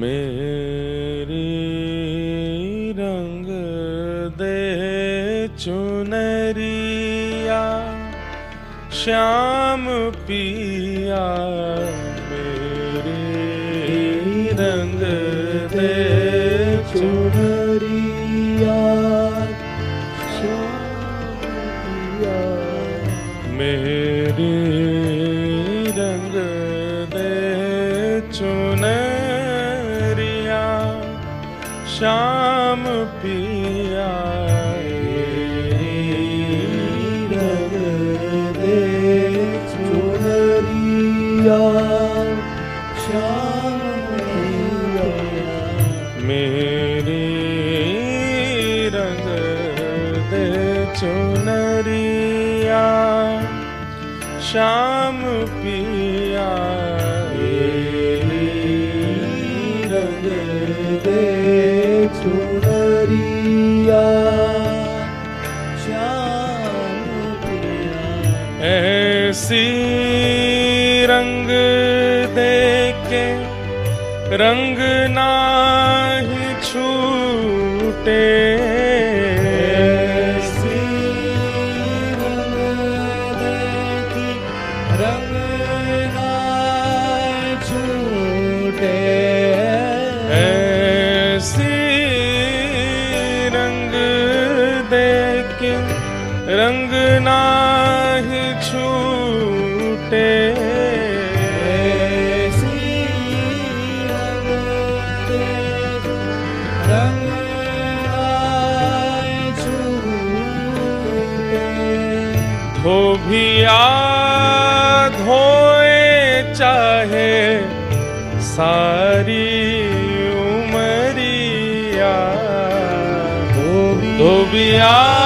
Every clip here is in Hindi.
मेरी रंग दे चुनरिया श्याम पिया मेरी रंग दे चुनरिया श्यामिया मेरी श्याम पिया रंग दे चुनरिया श्याम पिया। ऐसी रंग दे के रंग नाही छूटे। के रंग नाही छूटे। धोबिया धोए चाहे सारी उमरिया। धोबिया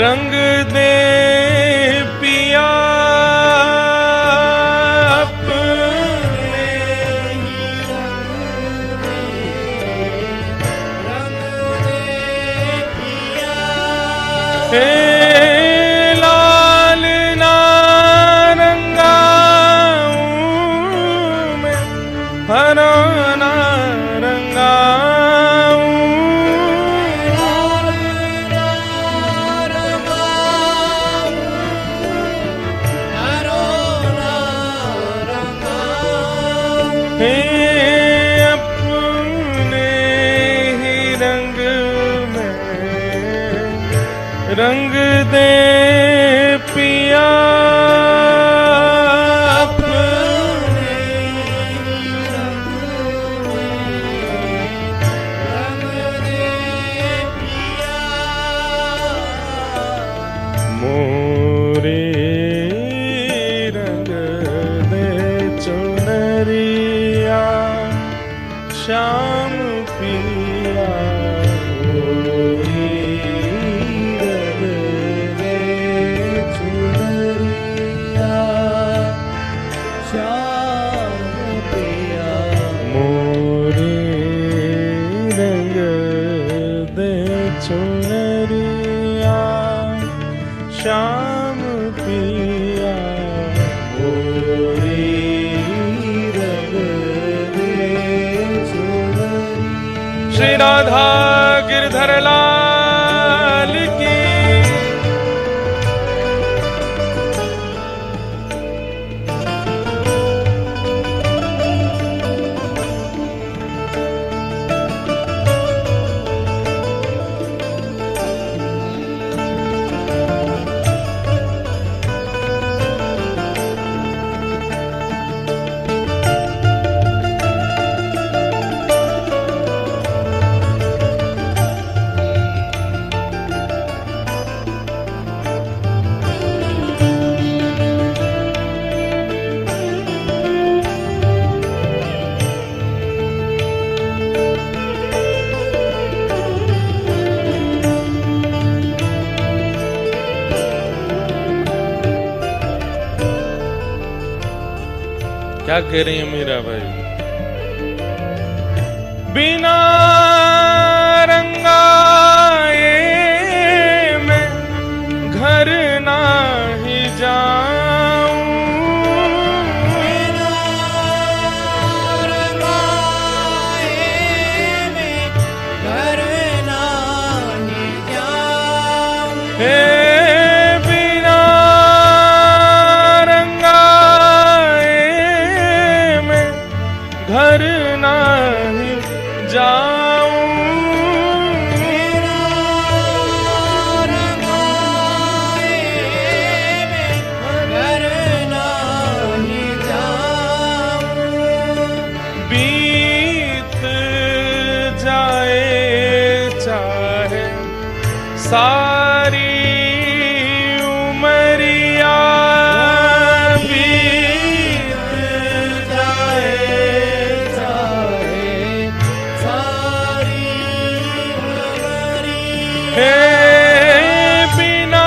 रंग दे पिया अपने ही हे लाल अपने ही रंग में। रंग दे पिया। अपने गिरधर लाल क्या कह मीरा भाई? बिना सारी उमरिया बिना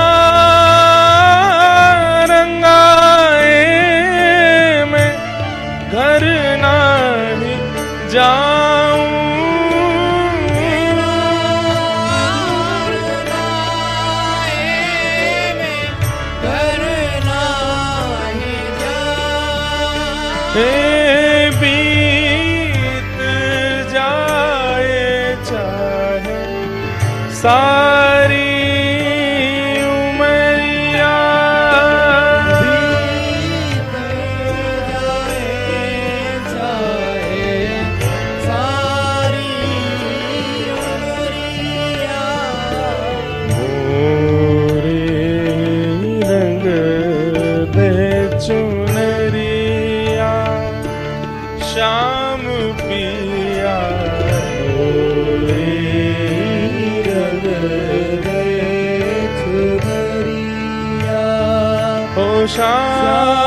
मैं घर नहीं जाऊँ shine.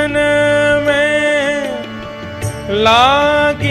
lagi